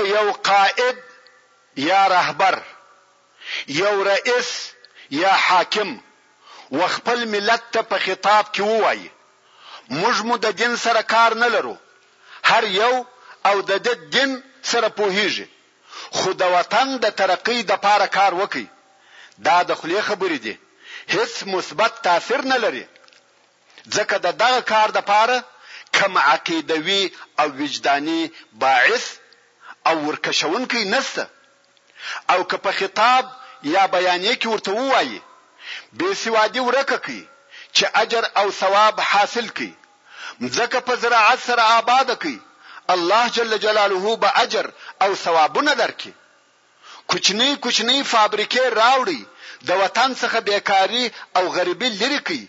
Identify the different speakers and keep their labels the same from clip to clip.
Speaker 1: که یو قائد یا رهبر، یو رئیس یا حاکم و خپل ملت ته په خطاب کې ووايي، موږ مو د دین سره کار نه لرو، هر یو او دده دین سره پوهیږي، خو د وطن د ترقۍ دپاره کار وکړئ، دا د خولې خبرې دي، هیڅ مثبت تاثیر نه لري. ځکه د دغه کار لپاره کوم عقیدوي او وجداني باعث او ورکشونکی نشته او که په خطاب یا بیانیه کې ورته ووایي، بې سوادي ورکه کړئ چې اجر او ثواب حاصل کړئ، مځکه په زراعت سره آباده کړئ، الله جل جلاله به اجر او ثوابونه درکړي. کوچنۍ کوچنۍ فابریکې راوړئ د وطن څخه بېکاري او غریبي لرې کړئ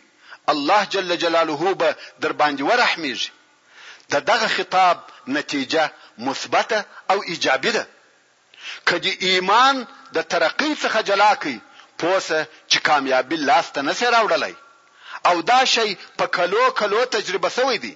Speaker 1: الله جل جلاله به درباندې ورحمېږي د دغه خطاب نتیجه مثبته او ایجابي ده که دې ایمان د ترقۍ څخه جلا کړ پوه سه چې کامیابي لاس ته نه شې راوړلای او دا شی په کلو کلو تجربه شوی دی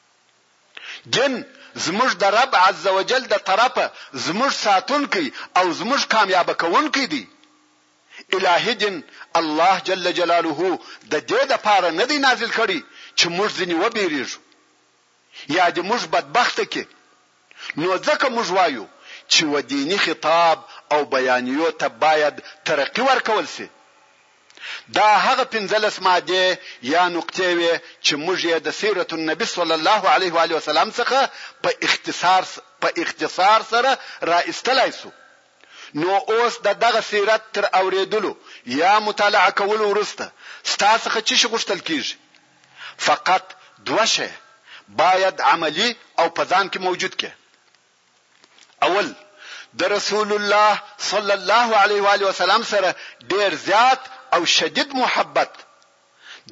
Speaker 1: دين زموږ د رب عزوجل د طرفه زموږ ساتونکی او زموږ کاميابه کوونکی دی. الهي دين الله جل جلاله د دې د پاره نه دی نازل کړی چې موږ ځينې وبېرېږو يا دې موږ بدبخته کړي. نو ځکه موږ وايو چې و ديني خطاب او بيانيو ته بايد ترقي ورکول شي. دا هغه پنځلس مادې يا نقطې وې چې موږ يې د سيرت النبي صلی الله عليه وآله وسلم څخه په اختصار په اختصار سره را ايستلای شو. نو اوس د دغه سيرت تر اورېدلو يا مطالعه کولو وروسته ستا څخه څه شي غوښتل کېږي؟ فقط دوه شی باید عملی او په ځان کې موجود کې اول د رسول الله صلی الله علیه و علیه وسلم سره ډیر زیات او شدید محبت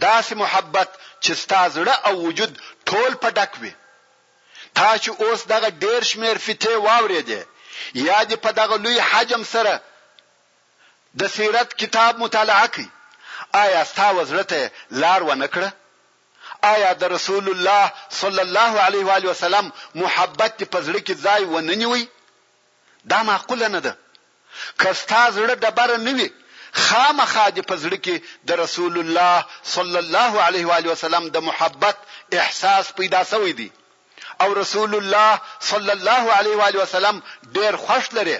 Speaker 1: داسې محبت چې ستا زړه او وجود ټول په ډک وي تا چې اوس دغه ډیر شمیر فتې واورې دي یا دې په دغه لوی حجم سره د سیرت کتاب مطالعه کړئ، آیا ستا و زړه ته لار ونه کړه؟ آیا د رسول الله صلی الله علیه و آله وسلم محبت دې په زړه کې ځای ونه نیوی؟ دا معقوله نه ده. که ستا زړه ډبره نه وي، خامخا دې په زړه کې د رسول الله صلی الله علیه و آله وسلم د محبت احساس پیدا شوی دی او رسول الله صلی الله علیه و آله وسلم ډېر خوښ لرې.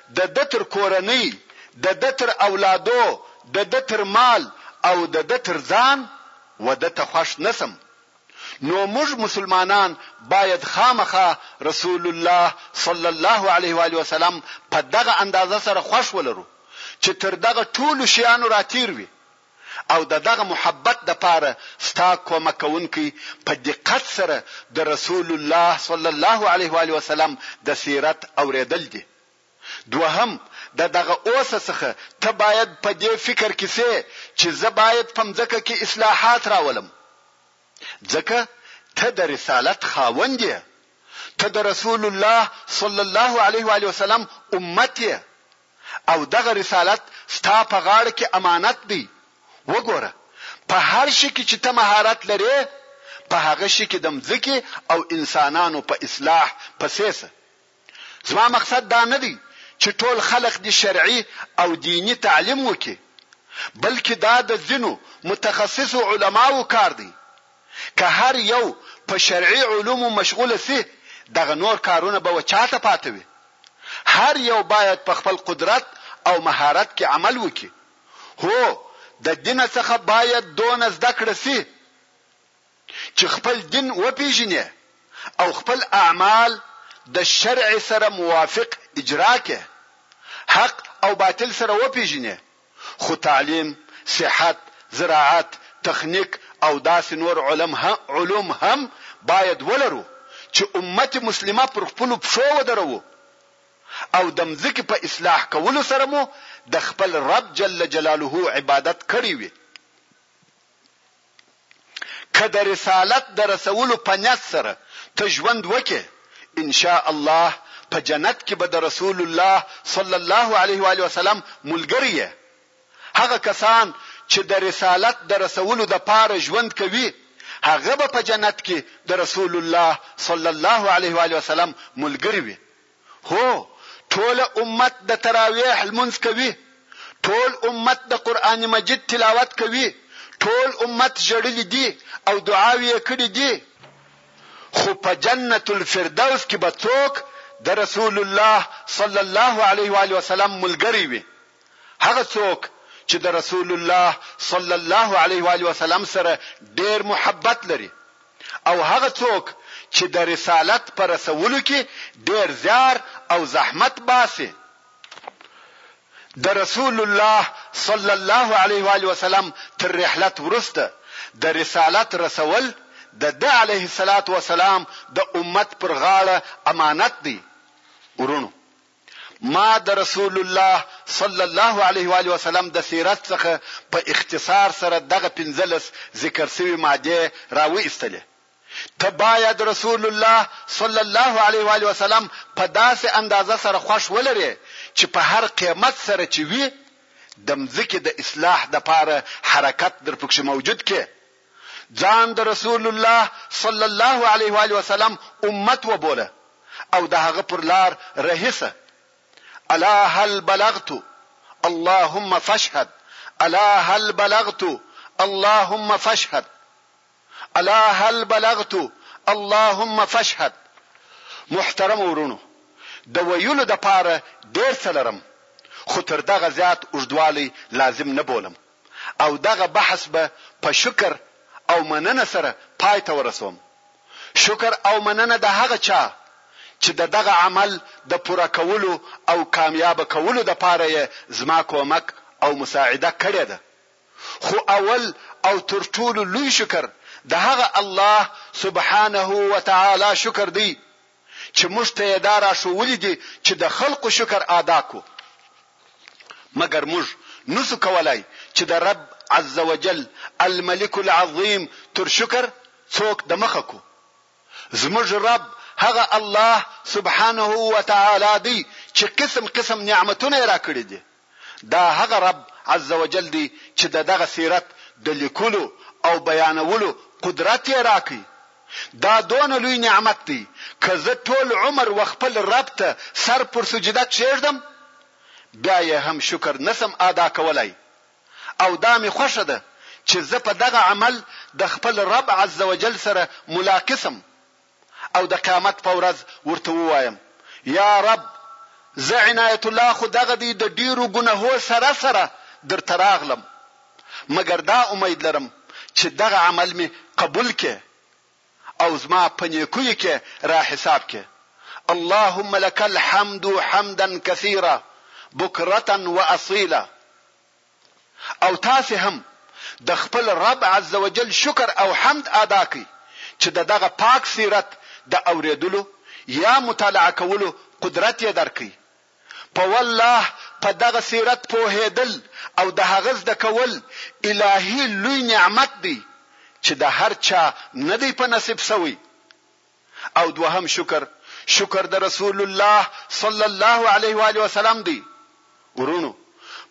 Speaker 1: د ده تر کورنۍ، د ده تر اولادو، د ده تر مال او د ده تر ځان و ده ته خوښ نه شم، نو موږ مسلمانان باید خامخا رسول الله صلی الله علیه و آله وسلم په دغه اندازه سره خوښ ولرو چې تر دغه ټولو شیانو راتېر وي. او د دغه محبت د پاره ستا کومک کوونکی په دقت سره د رسول الله صلی الله علیه و آله وسلم د سیرت اوریدل دي. دوهم د دغه اوسه څخه ته باید په دې فکر کې سې چې زه باید په مځکه کې اصلاحات راولم ځکه ته د رسالت خاوند یې، ته د رسول الله صلی الله علیه و آله وسلم امت یې، او دغه رسالت ستا په غاړه کې امانت دی، وګوره! په هر شي کې چې ته مهارت لرې، په هغه شي کې د مځکې او انسانانو په اصلاح پسې شه. زما مقصد دا نه دی چې ټول خلق دې شرعي او دیني تعلیم وکړي، بلکې دا د ځینو متخصصو علماوو کار دی. که هر یو په شرعي علومو مشغول شي، دغه نور کارونه به و چاته پاته وي؟ هر یو باید په خپل قدرت او مهارت کې عمل وکړي. هو، د دین څخه باید دونه زده کړه شي، چې خپل دین وپېژنې او خپل اعمال د شرع سره موافق اجرا کړې، حق او باطل سره وپېژنې، خو تعلیم، صحت، زراعت، تخنیک او داسې نور علوم هم باید ولرو چې امت مسلمه پر خپلو پښو ودروو او د مځکې په اصلاح کولو سره مو د خپل رب جل جلاله عبادت کړی وي. که د رسالت د رسولو په نیت سره ته ژوند وکړې ان شاء الله په جنت کې به د رسول الله صلی الله علیه و آله وسلم ملګری یې. هغه کسان چې د رسالت د رسولو د پاره ژوند کوي هغه به په جنت کې د رسول الله صلی الله علیه و آله وسلم ملګری وي. هو ټوله امت د تراویح لمونځ کوي ټول امت د قرآن مجید تلاوت کوي ټول امت ژړلي دي او دعاوې یې کړي دي خو په جنت الفردوس کې به څوک د رسول الله صلی الله علیه وآله وسلم ملګری وي هغه څوک چې د رسول الله صلی الله علیه و آله وسلم سره ډیر محبت لري او هغه څوک چې د رسالت پر رسولو کې ډیر زیار او زحمت باسي د رسول الله صلی الله علیه و آله وسلم تر رحلت ورسته د رسالت رسول د د علیه الصلاۃ والسلام د امت پر غاړه امانت دی ورونو ما د رسول الله صلی الله علیه و آله وسلم د سیرت څخه په اختصار سره دغه پنځلس ذکر شوي مادې را و ایستلې. ته باید رسول الله صلی الله علیه و آله وسلم په داسې اندازه سره خوښ ولرې چې په هر قیمت سره چې وي د مځکې د اصلاح دپاره حرکت در پکښې موجود کې ځان د رسول الله صلی الله علیه وآله وسلم امت وبوله او د هغه پر لار رهي سه، الا هل بلغت اللهم فاشهد الا هل بلغت اللهم فاشهد الا هل بلغت اللهم فاشهد محترم ورونو د ویلو د پاره ډیر څه لرم خو تر دغه زیات اوږدوالی لازم نه بولم. او دغه بحث به په شکر او مننه سره پای ته ورسوم. شکر او مننه د هغه چا چې د دغه عمل د پوره کولو او کامیابه کولو د پاره یې زما کومک او مساعده کړې ده. خو اول او تر ټولو لوی شکر د هغه الله سبحانه وتعالی شکر دی، چې موږ ته یې دا راښوولي دي چې د خلقو شکر ادا کړو مګر موږ نشو کولای چې د رب عزوجل الملک العظیم تر شکر څوک د مخه کړو زموږ رب هغه الله سبحانه وتعالی دی چې قسم قسم نعمتونه را کړی دي دا هغه رب عز وجل دی چې د دغه سیرت د لیکلو او بیانولو قدرت یې راکړ. دا دونه لوی نعمت دی، که زه ټول عمر و خپل رب ته سر پر سجده کښېږدم، بیا یې هم شکر نه شم ادا کولای. او دا مې خوښه ده چې زه په دغه عمل د خپل رب عز وجل سره ملاقي شم. او د قیامت په ورځ ورته ووایم، یا رب! زه عنایت الله خو دغه دی د ډېرو ګنهو سره سره درته راغلم، مګر دا امید لرم چې دغه عمل مې قبول کړې او زما په نېکیو کې را حساب کړې، اللهم لک الحمد حمدا کثیرا بکرة واصیلا، او تاسې هم د خپل رب عزوجل شکر او حمد ادا کړئ چې د دغه پاک سیرت د اورېدلو یا مطالعه کولو قدرت یې درکړ. په والله په دغه سیرت پوهېدل او د هغه زده کول الهي لوی نعمت دی چې د هر چا نه دی په نصیب شوی. او دوهم شکر شکر د رسول الله صلی الله علیه وآله وسلم دی وروڼو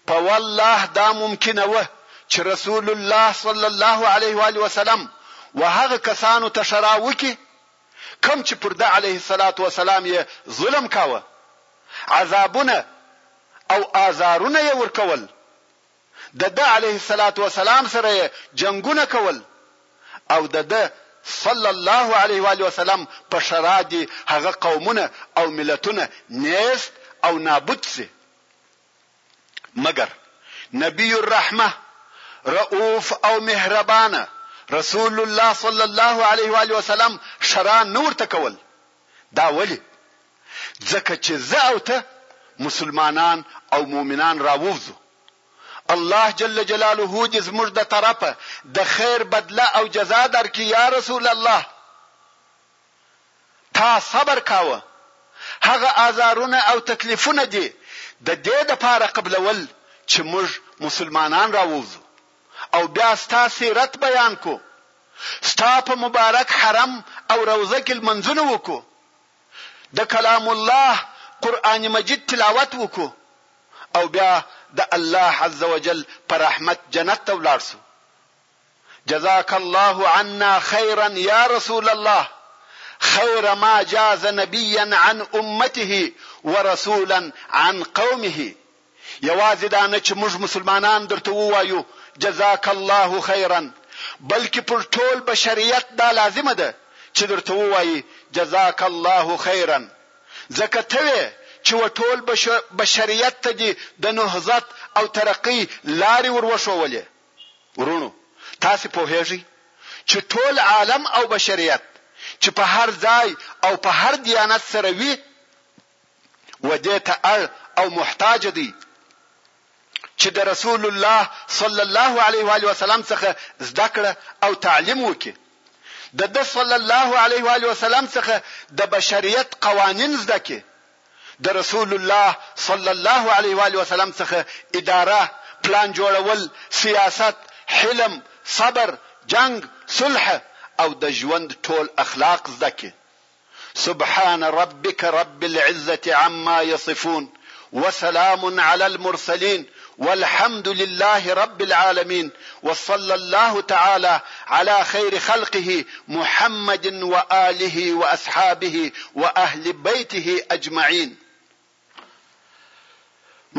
Speaker 1: په والله دا ممکنه وه چې رسول الله صلی الله علیه وآله وسلم و هغه کسانو ته شرا وکړي کوم چې پر ده علیه الصلاة والسلام یې ظلم کاوه عذابونه او آزارونه یې ورکول د ده عليه الصلاة والسلام سره يې جنګونه کول او د ده صلی الله عليه وآله وسلم په شرع دي هغه قومونه او ملتونه نيست او نابود شي مګر نبي الرحمه رؤوف او مهربانه رسول الله صلی الله عليه وآله وسلم شرع نه ورته کول دا ولې؟ ځکه چې زه او ته مسلمانان او مؤمنان راووځو. الله جل جلاله دې زموږ د طرفه د خیر بدله او جزا درکړي یا رسول الله! تا صبر کاوه، هغه آزارونه او تکلیفونه دې د دې دپاره قبلول چې موږ مسلمانان راووځو او بیا ستا سیرت بیان کړو، ستا په مبارک حرم او روضه کې لمنځونه وکړو. د کلام الله قرآن مجید تلاوت وکړو او بیا د الله عزوجل په رحمت جنت ته ولاړ شو. جزاک الله عنا خیرا یا رسول الله خیر ما جاز نبیا عن امته ورسولا عن قومه یوازې دا نه چې موږ مسلمانان درته ووایو جزاک الله خیرا بلکې پر ټول بشریت دا لازمه ده چې درته ووایي جزاک الله خیرا ځکه ته وې چې و ټول بشریت ته دې د نهضت او ترقۍ لارې ور وښولې ورونو تاسو پوهیږئ چې ټول عالم او بشریت چې په هر ځای او په هر دیانت سره وي و دې ته اړ او محتاج دی چې د رسول الله صلی الله علیه و علیه وسلم څخه زده کړه او تعلیم وکړي د د صلی الله علیه و علیه وسلم څخه د بشریت قوانین زده کی د رسول الله صلی الله علیه و علیه وسلم څخه اداره پلان جوړول سیاست حلم صبر جنگ صلح او د ژوند ټول اخلاق زده کی سبحان ربك رب العزه عما يصفون وسلام على المرسلين والحمد لله رب العالمين وصلى الله تعالى على خير خلقه محمد واله واصحابه واهل بيته اجمعين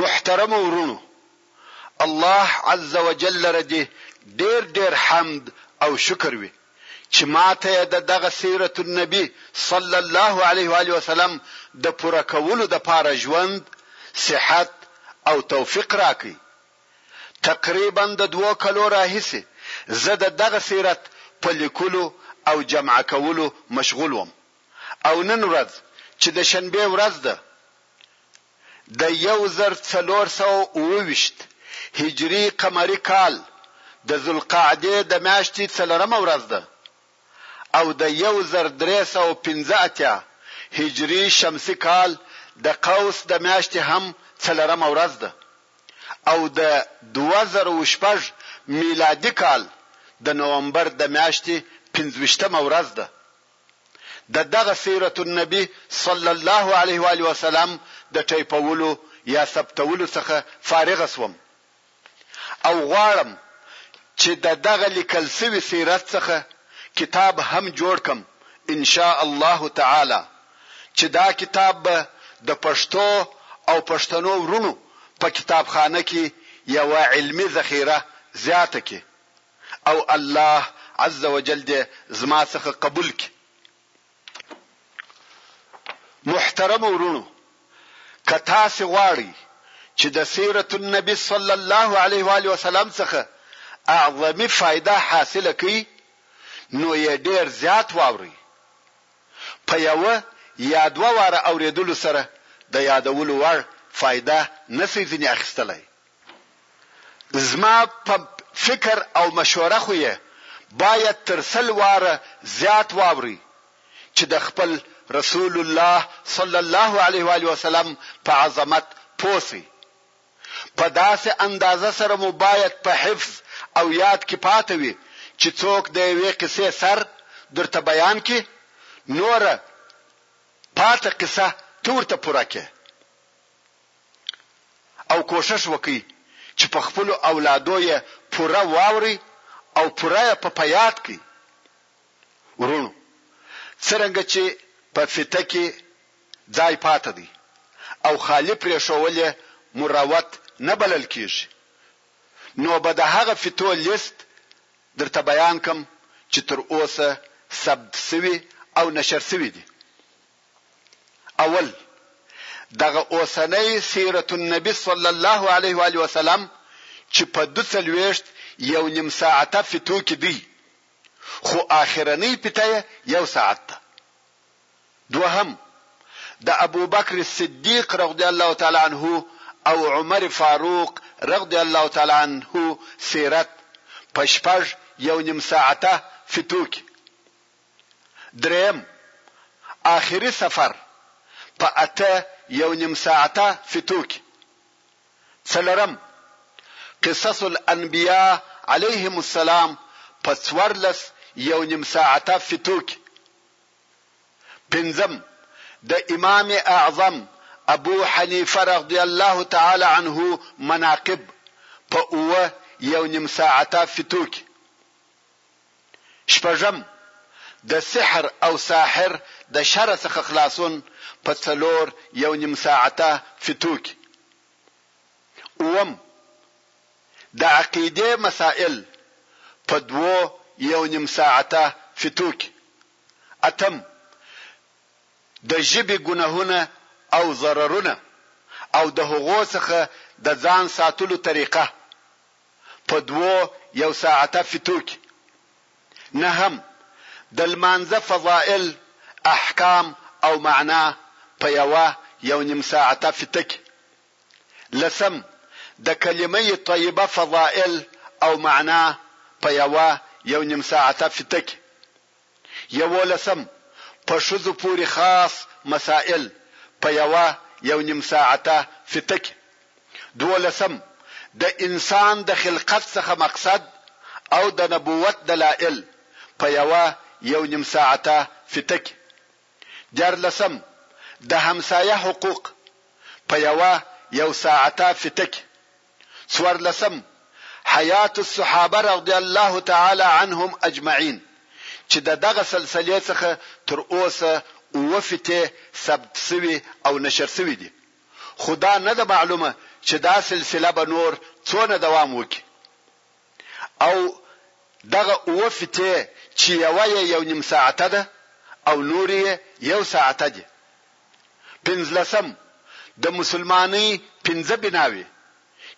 Speaker 1: محترمو ورونو الله عز وجل لره دې ډېر ډېر حمد او شکر وي چې ماته یې د دغه سیرت النبی صلی الله علیه و آله وسلم د پوره کولو د پاره ژوند صحت او توفیق راکړي تقریبا د دوه کلو راهیسې زه د دغه سیرت په لیکلو او جمع کولو مشغول وم او نن ورځ چې د شنبې ورځ ده د یو زر څلور سوه او اووه ویشت هجري قمري کال د ذوالقعدې د میاشتې څلورمه ورځ ده او د یو زر درې سوه او پنځه اتیا هجري شمسي کال د قوس د میاشتې هم څلورمه ورځ ده او د دوه زره او شپږ میلادي کال د نومبر د میاشتې پنځویشتمه ورځ ده. د دغه سیرت النبي صلی الله علیه وآله وسلم د ټیپولو یا ثبتولو څخه فارغ شوم او غواړم چې د دغه لیکل شوي سیرت څخه کتاب هم جوړ کړم ان شاء الله تعالی چې دا کتاب به د پښتو او پښتنو وروڼو په کتابخانه کې یوه علمي ذخیره زیاته کړي او الله عز وجل دې زما څخه قبول کړي. محترمو وروڼو! که تاسې غواړئ چې د سیرت النبي صلی الله علیه و آله وسلم څخه اعظمي فایده حاصله کړئ نو یې ډېر زیات واورئ. په یوه یا دوه واره اورېدلو سره د یادولو وړ فایده نه شئ ځینې اخیستلای. زما په فکر او مشوره خو يې بايد تر سل واره زيات واورئ چې د خپل رسول الله صلی الله علیه وآله وسلم په عظمت پوه شئ. په داسې اندازه سره مو بايد په حفظ او ياد کې پاته وي چې څوک د يوې قصې سر درته بيان کړي نوره پاته قصه ته ورته پوره کړې. او کوښښ وکړئ چې په خپلو اولادو یې پوره واورئ او پوره یې په په یاد کړئ. وروڼو! څرنګه چې په فته کې ځای پاته دی او خالي پرېښوول یې مروت نه بلل کېږي، نو به د هغه فتو لیست درته بیان کړم چې تر اوسه ثبت شوي او نشر شوي دي. اول، دغه اوسنی سیرت النبی صلی الله علیه وآله وسلم چې په دو څلوېښت یو نیم ساعته فیتو کې دی، خو آخرنۍ فیته یې یو ساعت ده. دوهم، د ابوبکر صدیق رضی الله تعالی عنه او عمر فاروق رضی الله تعالی عنه سیرت په شپږ یو نیم ساعته فیتو کې درېيم، آخري سفر په اته يو نيم ساعته فيتو کې. څلورم، قصص الانبياء عليهم السلام په څوارلس يو نيم ساعته فيتو کې. پنځم، د امام اعظم ابو حنيفه رضي الله تعالی عنه مناقب په اووه يو نيم ساعته فيتو کې. شپږم، د سحر او ساحر د شر څخه خلاصون په څلور یو نیم ساعته فتو کې. اووم، د عقیدې مسائل په دوو یو نیم ساعته فتو کې. اتم، د ژبې ګناهونه او ضررونه او د هغو څخه د ځان ساتلو طریقه. په دوو یو ساعته فتو کې. نهم، د لمانځه فضائل، احکام او معنا په یوه یو نیم ساعته فته کې. لسم، د کلمه طیبه فضائل او معنا په یوه یو نیم ساعته فته کې. یوولسم، په ښځو پورې خاص مسائل په یوه یو نیم ساعته فته کې. دوولسم، د انسان د خلقت څخه مقصد او د نبوت دلائل په یوه یو نیم ساعته فته کې. دیارلسم، د همسایه حقوق په یوه یو ساعته فته کې. څوارلسم، حیات الصحابه رضی الله تعالی عنهم اجمعین چې د دغه سلسلې څخه تر اوسه اووه فتې ثبت شوي او نشر شوي دي، خو دا نه ده معلومه چې دا سلسله به نور څونه دوام وکړي او دغه اووه فتې چې یوه یې یو نیم ساعته ده او نورې یې یو ساعته دي، پنځلسم، د مسلمانۍ پنځه بناوې،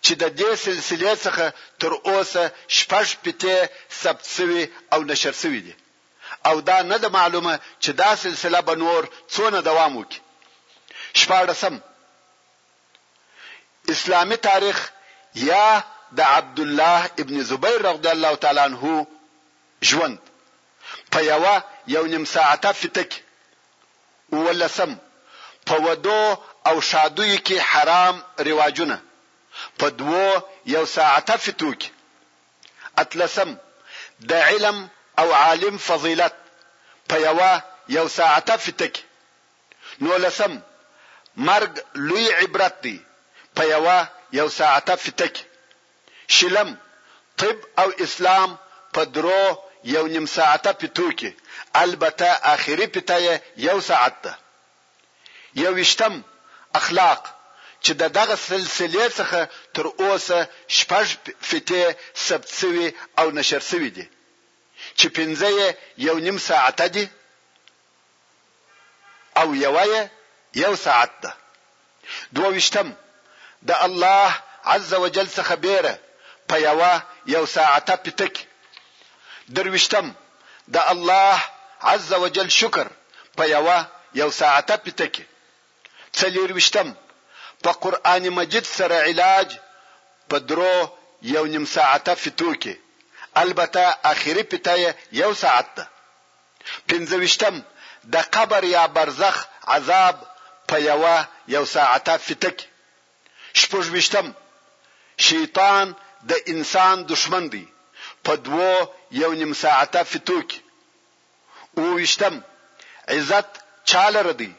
Speaker 1: چې د دې سلسلې څخه تر اوسه شپږ پتې ثبت شوي او نشر شوي دي او دا نه ده معلومه چې دا سلسله به نور څونه دوام وکړي. شپاړسم، اسلامي تاریخ یا د عبدالله ابن زبیر رضی الله تعالی عنه ژوند په یوه یو نیم ساعته فته کې. اوولسم، په ودو او ښادیو کې حرام رواجونه، په دوو یو ساعته فتو کې. اتلسم، د علم او عالم فضیلت، په یوه یو ساعته فته کې. نولسم، مرګ لوی عبرت دی، په یوه یو ساعته فته کې. شلم، طب او اسلام په درو یو نیم ساعته پیتو کې، البته اخري پیته یې یو ساعت ده. یوویشتم، اخلاق، چې د دغه سلسلې څخه تر اوسه شپږ فیتې ثبت شوي او نشر شوي دي، چې پنځه یې یو نیم ساعته دي. او یوه یې یو ساعت ده. دوه ویشتم، د الله عز وجل څخه بېره په یوه یو ساعته پیته کې. درویشتم، د الله عز وجل شکر په یوه یو ساعته پیته کې. څلېرویشتم، په قرآن مجید سره علاج په درو یو نیم ساعته فیتو کې. البته اخري پیته یې یو ساعت ده. پنځه ویشتم، د قبر یا برزخ عذاب په یوه یو ساعته فیته کې. شپږ ویشتم، شیطان د انسان دښمن دی، په دوو یو نیم ساعته فیتو کې. اووه ویشتم، عزت چا لره دی؟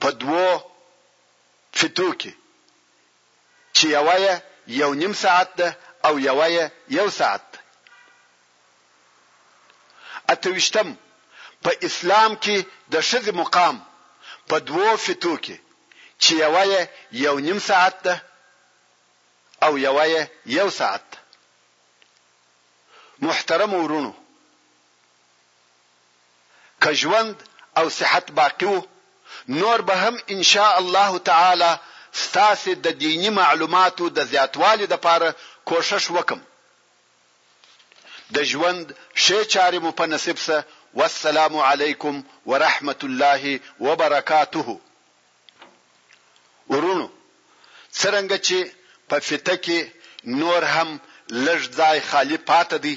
Speaker 1: په دوو فیتو کې. چې یوه یې یو نیم ساعت ده او یوه یې یو ساعت ده. اته ویشتم، په اسلام کې د ښځې مقام په دوو فتو کې چې یوه یې یو نیم ساعت ده او یوه یې یو ساعت ده. محترمو وروڼو! که ژوند او صحت باقي وو نور به هم ان شاء الله تعالی ستاسې د دیني معلوماتو د زیاتوالي لپاره کوښښ وکړم.
Speaker 2: د ژوند ښې چارې مو په نصیب شه والسلام علیکم ورحمت الله وبرکاته وروڼو! څرنګه چې په فته کې نور هم لږ ځای خالي پاتې دی